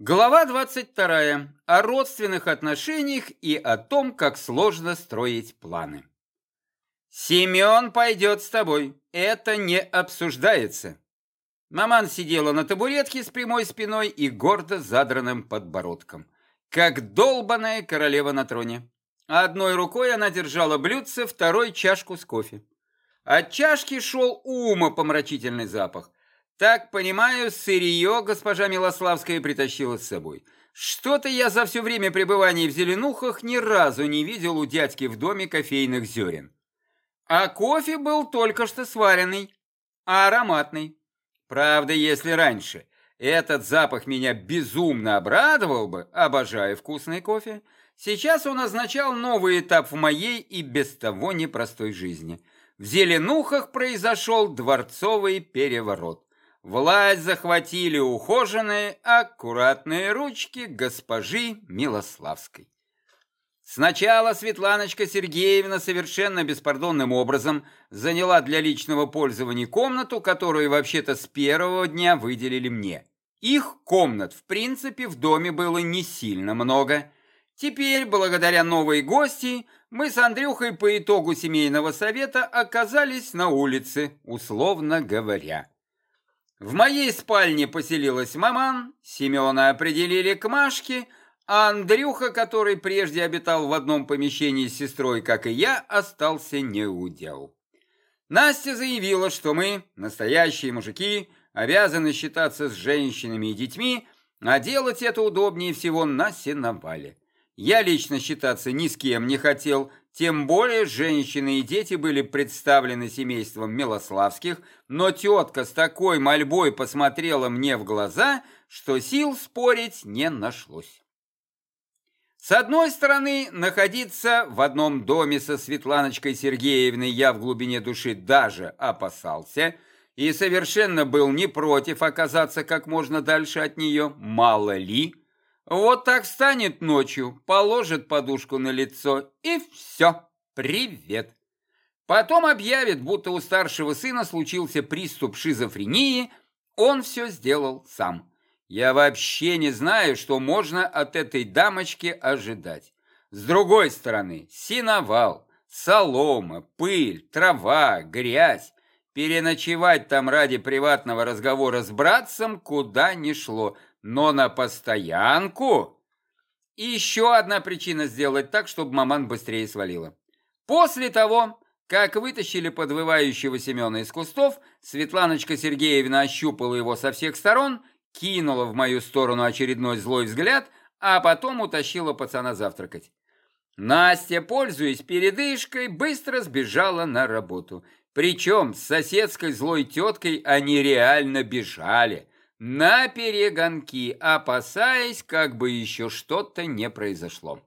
Глава 22. О родственных отношениях и о том, как сложно строить планы. «Семен пойдет с тобой. Это не обсуждается». Маман сидела на табуретке с прямой спиной и гордо задранным подбородком, как долбаная королева на троне. Одной рукой она держала блюдце, второй чашку с кофе. От чашки шел умопомрачительный запах. Так понимаю, сырье госпожа Милославская притащила с собой. Что-то я за все время пребывания в Зеленухах ни разу не видел у дядьки в доме кофейных зерен. А кофе был только что сваренный, а ароматный. Правда, если раньше этот запах меня безумно обрадовал бы, обожаю вкусный кофе, сейчас он означал новый этап в моей и без того непростой жизни. В Зеленухах произошел дворцовый переворот. Власть захватили ухоженные, аккуратные ручки госпожи Милославской. Сначала Светланочка Сергеевна совершенно беспардонным образом заняла для личного пользования комнату, которую вообще-то с первого дня выделили мне. Их комнат, в принципе, в доме было не сильно много. Теперь, благодаря новой гости, мы с Андрюхой по итогу семейного совета оказались на улице, условно говоря. В моей спальне поселилась маман, Семена определили к Машке, а Андрюха, который прежде обитал в одном помещении с сестрой, как и я, остался неудел. Настя заявила, что мы, настоящие мужики, обязаны считаться с женщинами и детьми, а делать это удобнее всего на сеновале. Я лично считаться ни с кем не хотел, тем более женщины и дети были представлены семейством Милославских, но тетка с такой мольбой посмотрела мне в глаза, что сил спорить не нашлось. С одной стороны, находиться в одном доме со Светланочкой Сергеевной я в глубине души даже опасался и совершенно был не против оказаться как можно дальше от нее, мало ли – вот так встанет ночью, положит подушку на лицо и все, привет. Потом объявит, будто у старшего сына случился приступ шизофрении, он все сделал сам. Я вообще не знаю, что можно от этой дамочки ожидать. С другой стороны, синовал, солома, пыль, трава, грязь. Переночевать там ради приватного разговора с братцем куда ни шло – но на постоянку... И еще одна причина сделать так, чтобы маман быстрее свалила. После того, как вытащили подвывающего Семена из кустов, Светланочка Сергеевна ощупала его со всех сторон, кинула в мою сторону очередной злой взгляд, а потом утащила пацана завтракать. Настя, пользуясь передышкой, быстро сбежала на работу. Причем с соседской злой теткой они реально бежали на перегонки, опасаясь, как бы еще что-то не произошло.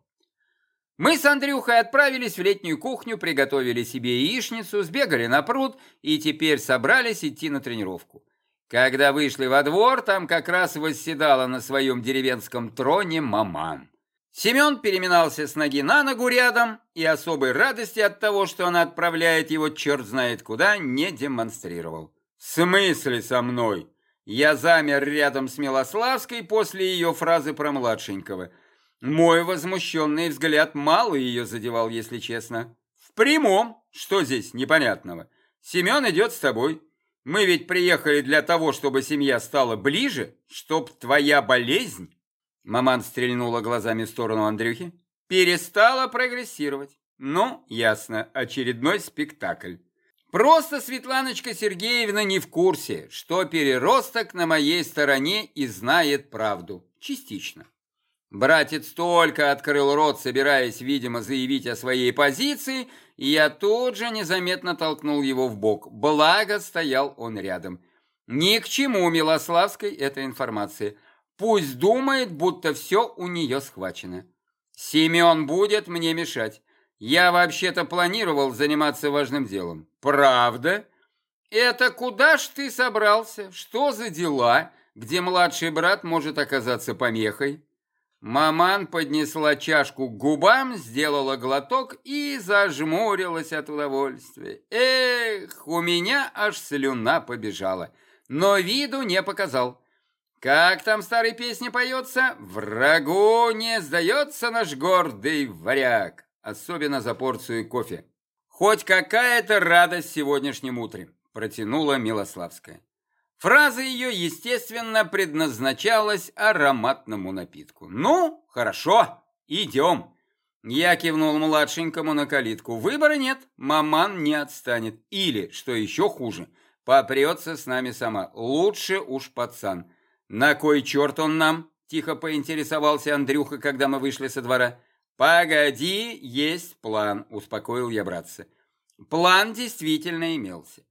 Мы с Андрюхой отправились в летнюю кухню, приготовили себе яичницу, сбегали на пруд и теперь собрались идти на тренировку. Когда вышли во двор, там как раз восседала на своем деревенском троне маман. Семен переминался с ноги на ногу рядом и особой радости от того, что она отправляет его черт знает куда, не демонстрировал. «В смысле со мной?» Я замер рядом с Милославской после ее фразы про младшенького. Мой возмущенный взгляд мало ее задевал, если честно. В прямом, что здесь непонятного? Семен идет с тобой. Мы ведь приехали для того, чтобы семья стала ближе, чтоб твоя болезнь, маман стрельнула глазами в сторону Андрюхи, перестала прогрессировать. Ну, ясно, очередной спектакль. Просто Светланочка Сергеевна не в курсе, что переросток на моей стороне и знает правду. Частично. Братец только открыл рот, собираясь, видимо, заявить о своей позиции, и я тут же незаметно толкнул его в бок. Благо стоял он рядом. Ни к чему Милославской эта информация. Пусть думает, будто все у нее схвачено. Семен будет мне мешать. Я вообще-то планировал заниматься важным делом. Правда? Это куда ж ты собрался? Что за дела, где младший брат может оказаться помехой? Маман поднесла чашку к губам, сделала глоток и зажмурилась от удовольствия. Эх, у меня аж слюна побежала, но виду не показал. Как там в старой песне поется? «Врагу не сдается наш гордый варяг», особенно за порцию кофе. Хоть какая-то радость сегодняшним утром, протянула Милославская. Фраза ее, естественно, предназначалась ароматному напитку. «Ну, хорошо, идем». Я кивнул младшенькому на калитку. Выбора нет, маман не отстанет. Или, что еще хуже, попрется с нами сама. Лучше уж пацан. «На кой черт он нам?» – тихо поинтересовался Андрюха, когда мы вышли со двора. «Погоди, есть план», – успокоил я братца. План действительно имелся.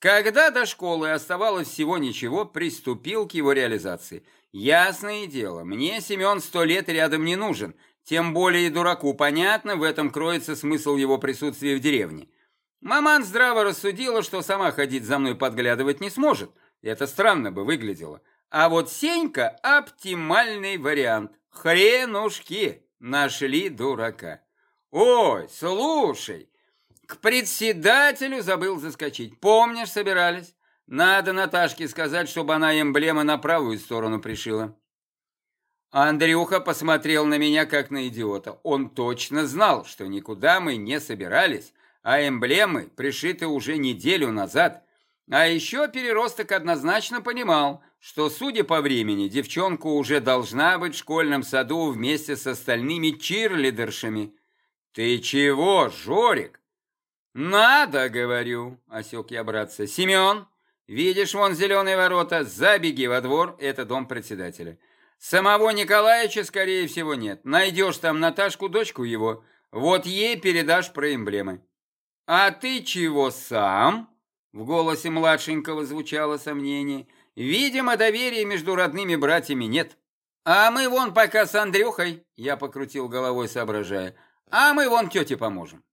Когда до школы оставалось всего ничего, приступил к его реализации. Ясное дело, мне Семен сто лет рядом не нужен, тем более и дураку понятно, в этом кроется смысл его присутствия в деревне. Маман здраво рассудила, что сама ходить за мной подглядывать не сможет. Это странно бы выглядело. А вот Сенька – оптимальный вариант. Хренушки, нашли дурака. Ой, слушай, к председателю забыл заскочить. Помнишь, собирались? Надо Наташке сказать, чтобы она эмблемы на правую сторону пришила. Андрюха посмотрел на меня, как на идиота. Он точно знал, что никуда мы не собирались, а эмблемы пришиты уже неделю назад. А еще переросток однозначно понимал, что, судя по времени, девчонка уже должна быть в школьном саду вместе с остальными чирлидершами. «Ты чего, Жорик?» «Надо, говорю», — осек я братца. «Семен, видишь вон зеленые ворота? Забеги во двор, это дом председателя. Самого Николаевича, скорее всего, нет. Найдешь там Наташку, дочку его, вот ей передашь про эмблемы». «А ты чего сам?» В голосе младшенького звучало сомнение. Видимо, доверия между родными братьями нет. А мы вон пока с Андрюхой, я покрутил головой, соображая, а мы вон тете поможем.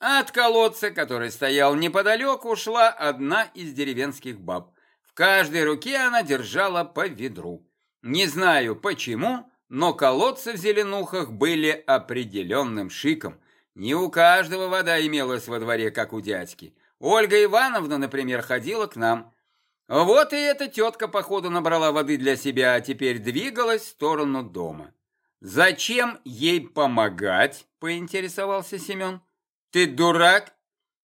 От колодца, который стоял неподалеку, шла одна из деревенских баб. В каждой руке она держала по ведру. Не знаю почему, но колодцы в Зеленухах были определенным шиком. Не у каждого вода имелась во дворе, как у дядьки. Ольга Ивановна, например, ходила к нам. Вот и эта тетка, походу, набрала воды для себя, а теперь двигалась в сторону дома. «Зачем ей помогать?» – поинтересовался Семен. «Ты дурак?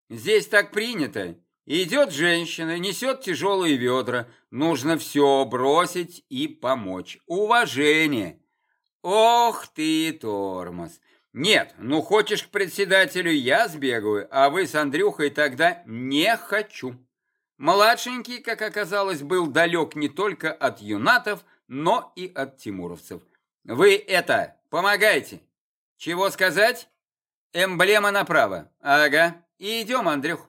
Здесь так принято. Идет женщина, несет тяжелые ведра. Нужно все бросить и помочь. Уважение!» «Ох ты, тормоз! Нет, ну хочешь к председателю, я сбегаю, а вы с Андрюхой тогда не хочу. Младшенький, как оказалось, был далек не только от юнатов, но и от тимуровцев. Вы это, помогайте. Чего сказать? Эмблема направо. Ага, и идем, Андрюх.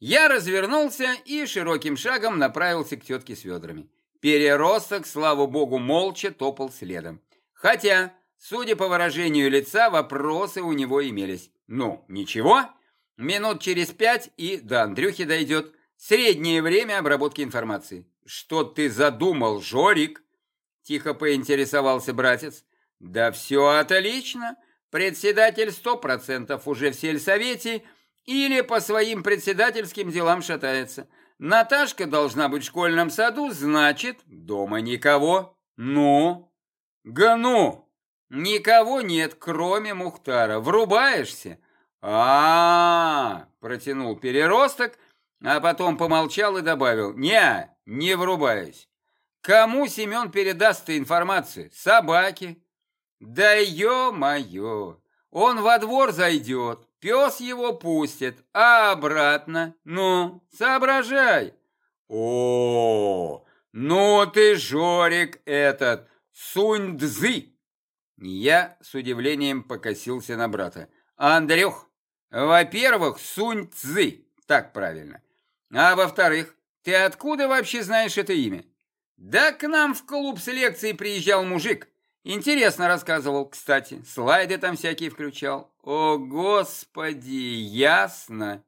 Я развернулся и широким шагом направился к тетке с ведрами. Переросток, слава богу, молча топал следом. Хотя Судя по выражению лица, вопросы у него имелись. Ну, ничего, минут через пять и до Андрюхи дойдет. Среднее время обработки информации. Что ты задумал, Жорик? Тихо поинтересовался братец. Да все отлично. Председатель сто процентов уже в сельсовете или по своим председательским делам шатается. Наташка должна быть в школьном саду, значит, дома никого. Ну? Гану! Никого нет, кроме Мухтара. Врубаешься? А, -а, -а протянул переросток, а потом помолчал и добавил: "Не, не врубаюсь. Кому Семен передаст информацию? Собаке? Да ё-моё! Он во двор зайдет, пес его пустит, а обратно? Ну, соображай. О, ну ты, Жорик этот, сунь-дзы. Я с удивлением покосился на брата. «Андрюх, во-первых, Сунь Цзы, так правильно. А во-вторых, ты откуда вообще знаешь это имя?» «Да к нам в клуб с лекцией приезжал мужик. Интересно рассказывал, кстати. Слайды там всякие включал. О, господи, ясно!»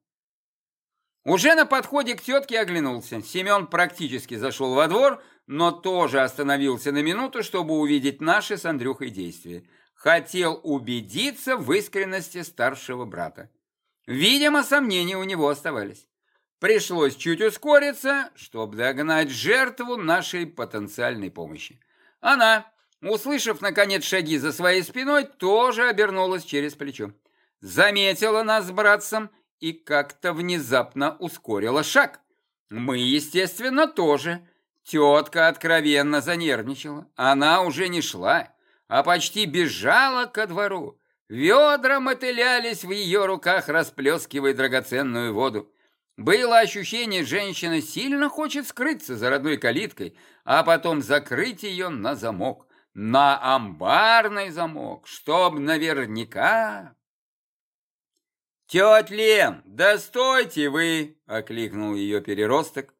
Уже на подходе к тетке оглянулся. Семен практически зашел во двор, но тоже остановился на минуту, чтобы увидеть наши с Андрюхой действия. Хотел убедиться в искренности старшего брата. Видимо, сомнения у него оставались. Пришлось чуть ускориться, чтобы догнать жертву нашей потенциальной помощи. Она, услышав, наконец, шаги за своей спиной, тоже обернулась через плечо. Заметила нас с братцем и как-то внезапно ускорила шаг. Мы, естественно, тоже. Тетка откровенно занервничала. Она уже не шла, а почти бежала ко двору. Ведра мотылялись в ее руках, расплескивая драгоценную воду. Было ощущение, женщина сильно хочет скрыться за родной калиткой, а потом закрыть ее на замок. На амбарный замок, чтоб наверняка... «Тетя Лен, да стойте вы!» — окликнул ее переросток.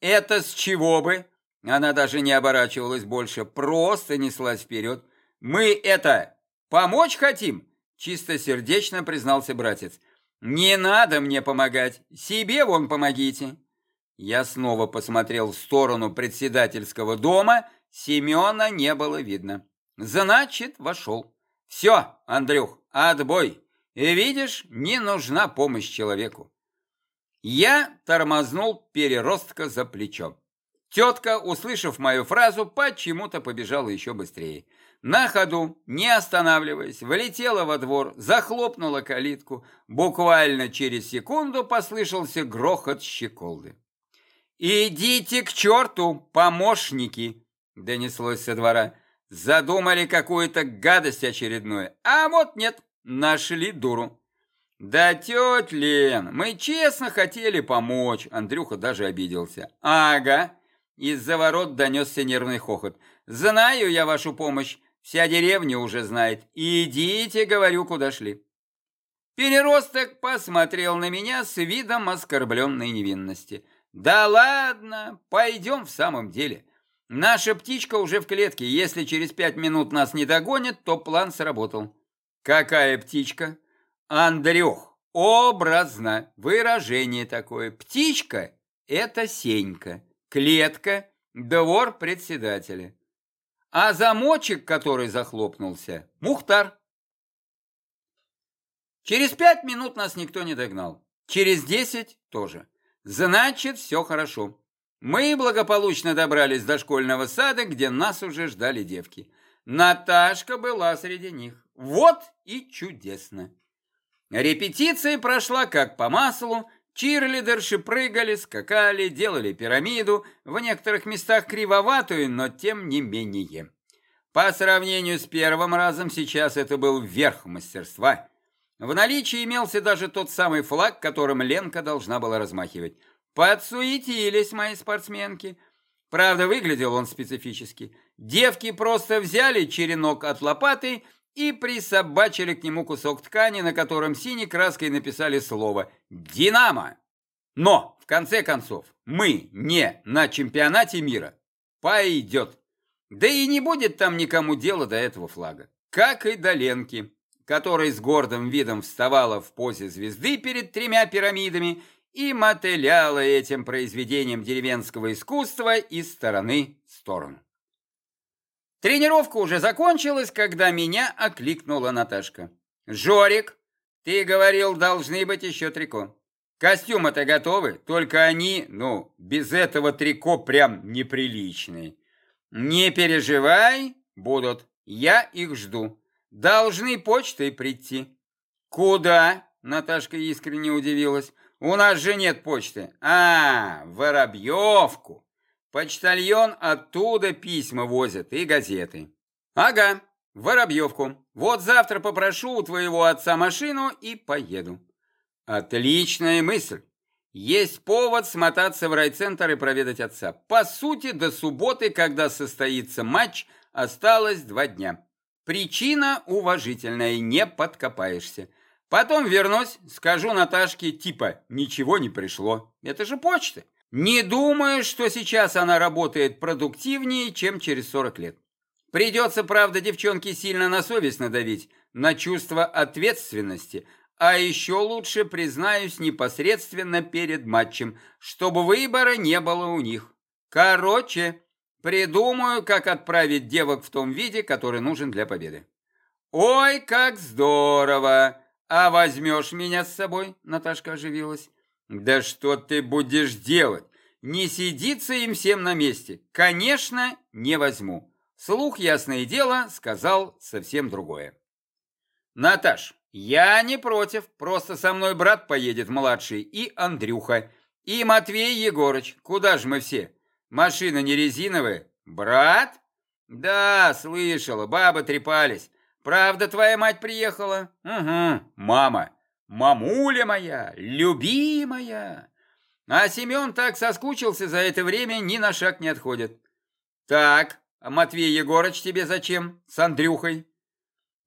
«Это с чего бы?» Она даже не оборачивалась больше, просто неслась вперед. «Мы это, помочь хотим?» Чистосердечно признался братец. «Не надо мне помогать, себе вон помогите». Я снова посмотрел в сторону председательского дома, Семена не было видно. Значит, вошел. «Все, Андрюх, отбой!» И видишь, не нужна помощь человеку. Я тормознул переростка за плечо. Тетка, услышав мою фразу, почему-то побежала еще быстрее. На ходу, не останавливаясь, влетела во двор, захлопнула калитку. Буквально через секунду послышался грохот щеколды. «Идите к черту, помощники!» — донеслось со двора. Задумали какую-то гадость очередную. А вот нет, Нашли дуру. Да, тетя Лен, мы честно хотели помочь. Андрюха даже обиделся. Ага. Из-за ворот донесся нервный хохот. Знаю я вашу помощь. Вся деревня уже знает. Идите, говорю, куда шли. Переросток посмотрел на меня с видом оскорбленной невинности. Да ладно, пойдем в самом деле. Наша птичка уже в клетке. Если через пять минут нас не догонит, то план сработал. Какая птичка? Андрюх, образно, выражение такое. Птичка – это Сенька, клетка – двор председателя. А замочек, который захлопнулся – Мухтар. Через пять минут нас никто не догнал. Через десять тоже. Значит, все хорошо. Мы благополучно добрались до школьного сада, где нас уже ждали девки. Наташка была среди них. Вот и чудесно. Репетиция прошла как по маслу, чирлидерши прыгали, скакали, делали пирамиду, в некоторых местах кривоватую, но тем не менее. По сравнению с первым разом сейчас это был верх мастерства. В наличии имелся даже тот самый флаг, которым Ленка должна была размахивать. Подсуетились мои спортсменки. Правда, выглядел он специфически. Девки просто взяли черенок от лопаты и присобачили к нему кусок ткани, на котором синей краской написали слово «Динамо». Но, в конце концов, мы не на чемпионате мира. Пойдет. Да и не будет там никому дела до этого флага. Как и до Ленки, которая с гордым видом вставала в позе звезды перед тремя пирамидами и мотыляла этим произведением деревенского искусства из стороны в сторону. Тренировка уже закончилась, когда меня окликнула Наташка. «Жорик, ты говорил, должны быть еще трико. Костюмы-то готовы, только они, ну, без этого трико прям неприличные. Не переживай, будут, я их жду. Должны почтой прийти». «Куда?» – Наташка искренне удивилась. «У нас же нет почты». «А, Воробьевку». Почтальон оттуда письма возит и газеты. Ага, Воробьевку. Вот завтра попрошу у твоего отца машину и поеду. Отличная мысль. Есть повод смотаться в райцентр и проведать отца. По сути, до субботы, когда состоится матч, осталось два дня. Причина уважительная, не подкопаешься. Потом вернусь, скажу Наташке, типа, ничего не пришло. Это же почта. Не думаю, что сейчас она работает продуктивнее, чем через 40 лет. Придется, правда, девчонке сильно на совесть надавить, на чувство ответственности, а еще лучше, признаюсь, непосредственно перед матчем, чтобы выбора не было у них. Короче, придумаю, как отправить девок в том виде, который нужен для победы. Ой, как здорово! А возьмешь меня с собой? Наташка оживилась. Да что ты будешь делать? Не сидится им всем на месте. Конечно, не возьму. Слух, ясное дело, сказал совсем другое. Наташ, я не против, просто со мной брат поедет младший и Андрюха, и Матвей Егорыч. Куда же мы все? Машина не резиновая. Брат? Да, слышала, бабы трепались. Правда, твоя мать приехала? Угу, мама. Мамуля моя, любимая. А Семен так соскучился за это время, ни на шаг не отходит. Так, а Матвей Егорыч тебе зачем? С Андрюхой?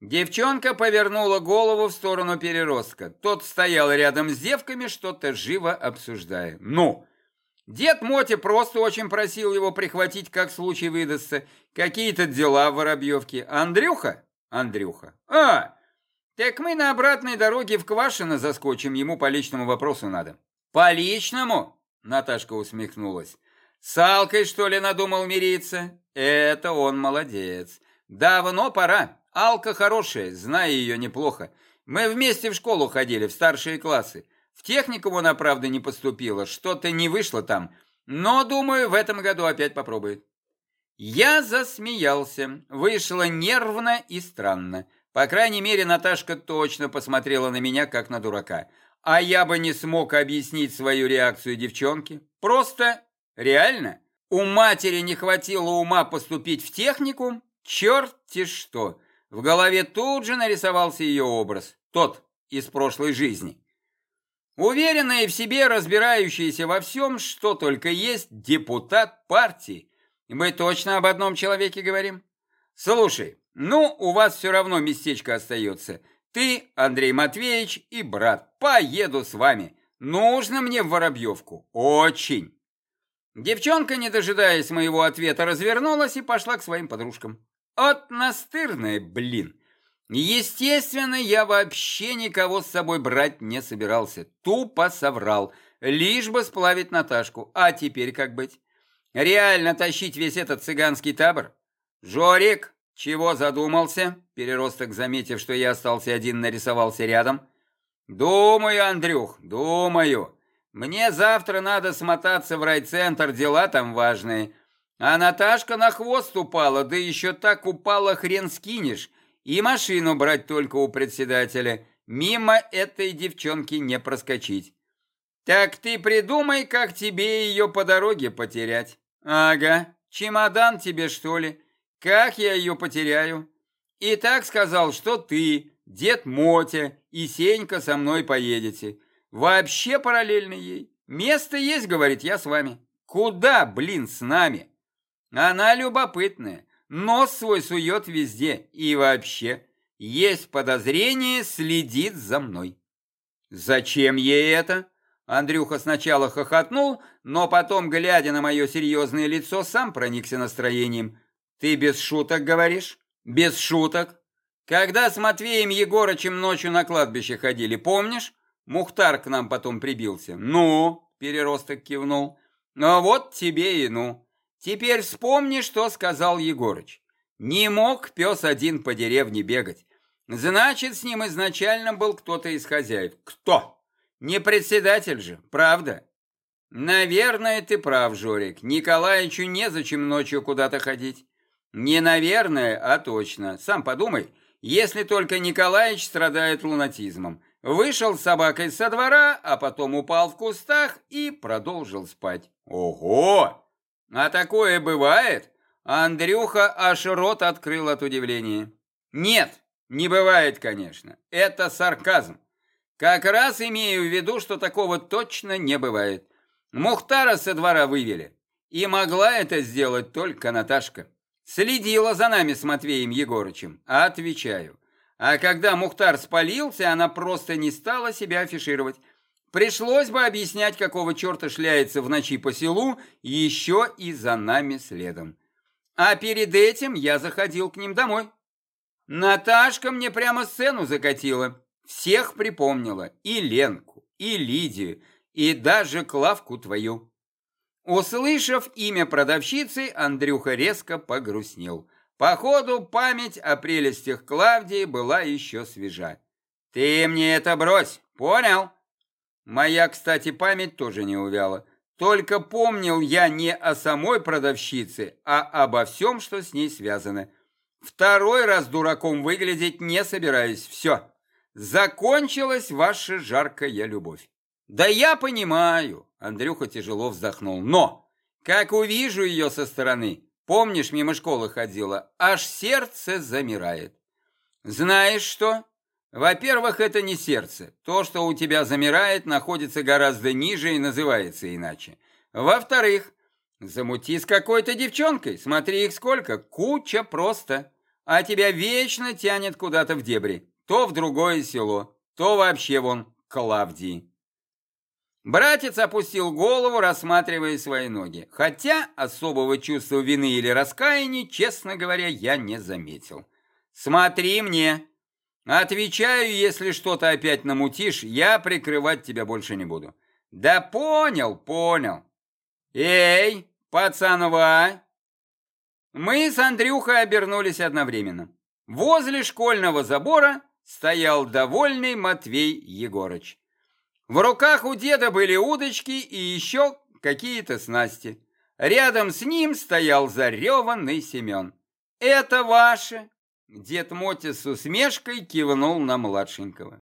Девчонка повернула голову в сторону переростка. Тот стоял рядом с девками, что-то живо обсуждая. «Ну!» Дед Мотя просто очень просил его прихватить, как случай выдастся. Какие-то дела в Воробьевке. Андрюха? Андрюха. А, так мы на обратной дороге в Квашино заскочим, ему по личному вопросу надо. По личному? Наташка усмехнулась. С Алкой, что ли, надумал мириться? Это он молодец. Давно пора. Алка хорошая, знаю ее неплохо. Мы вместе в школу ходили, в старшие классы. В техникум она, правда, не поступила, что-то не вышло там. Но, думаю, в этом году опять попробует. Я засмеялся. Вышло нервно и странно. По крайней мере, Наташка точно посмотрела на меня, как на дурака. А я бы не смог объяснить свою реакцию девчонке. Просто реально. У матери не хватило ума поступить в техникум? Черт-те что! В голове тут же нарисовался ее образ, тот из прошлой жизни. Уверенная в себе, разбирающаяся во всем, что только есть, депутат партии. Мы точно об одном человеке говорим? Слушай, ну, у вас все равно местечко остается. Ты, Андрей Матвеевич и брат, поеду с вами. Нужно мне в Воробьевку. Очень. Девчонка, не дожидаясь моего ответа, развернулась и пошла к своим подружкам. От настырная, блин. Естественно, я вообще никого с собой брать не собирался. Тупо соврал, лишь бы сплавить Наташку. А теперь как быть? Реально тащить весь этот цыганский табор? Жорик, чего задумался? Переросток, заметив, что я остался один, нарисовался рядом. Думаю, Андрюх, думаю. Мне завтра надо смотаться в райцентр, дела там важные. А Наташка на хвост упала, да еще так упала, хрен скинешь. И машину брать только у председателя. Мимо этой девчонки не проскочить. Так ты придумай, как тебе ее по дороге потерять. Ага, чемодан тебе, что ли? Как я ее потеряю? И так сказал, что ты, дед Мотя и Сенька со мной поедете. Вообще параллельно ей. Место есть, говорит, я с вами. Куда, блин, с нами? Она любопытная, нос свой сует везде и вообще, есть подозрение, следит за мной. Зачем ей это? Андрюха сначала хохотнул, но потом, глядя на мое серьезное лицо, сам проникся настроением. Ты без шуток говоришь? Без шуток. Когда с Матвеем Егорычем ночью на кладбище ходили, помнишь? Мухтар к нам потом прибился. Ну, переросток кивнул. Ну вот тебе и ну. Теперь вспомни, что сказал Егорыч. Не мог пес один по деревне бегать. Значит, с ним изначально был кто-то из хозяев. Кто? Не председатель же, правда? Наверное, ты прав, Жорик. Николаевичу незачем ночью куда-то ходить. Не наверное, а точно. Сам подумай, если только Николаевич страдает лунатизмом. Вышел с собакой со двора, а потом упал в кустах и продолжил спать. Ого! А такое бывает? Андрюха аж рот открыл от удивления. Нет, не бывает, конечно. Это сарказм. Как раз имею в виду, что такого точно не бывает. Мухтара со двора вывели. И могла это сделать только Наташка. Следила за нами с Матвеем Егорычем. Отвечаю. А когда Мухтар спалился, она просто не стала себя афишировать. Пришлось бы объяснять, какого черта шляется в ночи по селу, еще и за нами следом. А перед этим я заходил к ним домой. Наташка мне прямо сцену закатила. Всех припомнила. И Ленку, и Лидию, и даже Клавку твою. Услышав имя продавщицы, Андрюха резко погрустнел. Походу, память о прелестях Клавдии была еще свежа. «Ты мне это брось, понял?» Моя, кстати, память тоже не увяла. Только помнил я не о самой продавщице, а обо всем, что с ней связано. Второй раз дураком выглядеть не собираюсь. Все. Закончилась ваша жаркая любовь. Да я понимаю, Андрюха тяжело вздохнул. Но, как увижу ее со стороны, помнишь, мимо школы ходила, аж сердце замирает. Знаешь что? Во-первых, это не сердце. То, что у тебя замирает, находится гораздо ниже и называется иначе. Во-вторых, замути с какой-то девчонкой, смотри их сколько, куча просто. А тебя вечно тянет куда-то в дебри, то в другое село, то вообще вон к Клавдии. Братец опустил голову, рассматривая свои ноги. Хотя особого чувства вины или раскаяния, честно говоря, я не заметил. «Смотри мне!» «Отвечаю, если что-то опять намутишь, я прикрывать тебя больше не буду». «Да понял, понял». «Эй, пацанова!» Мы с Андрюхой обернулись одновременно. Возле школьного забора стоял довольный Матвей Егорыч. В руках у деда были удочки и еще какие-то снасти. Рядом с ним стоял зареванный Семен. «Это ваше!» Дед Мотя с усмешкой кивнул на младшенького.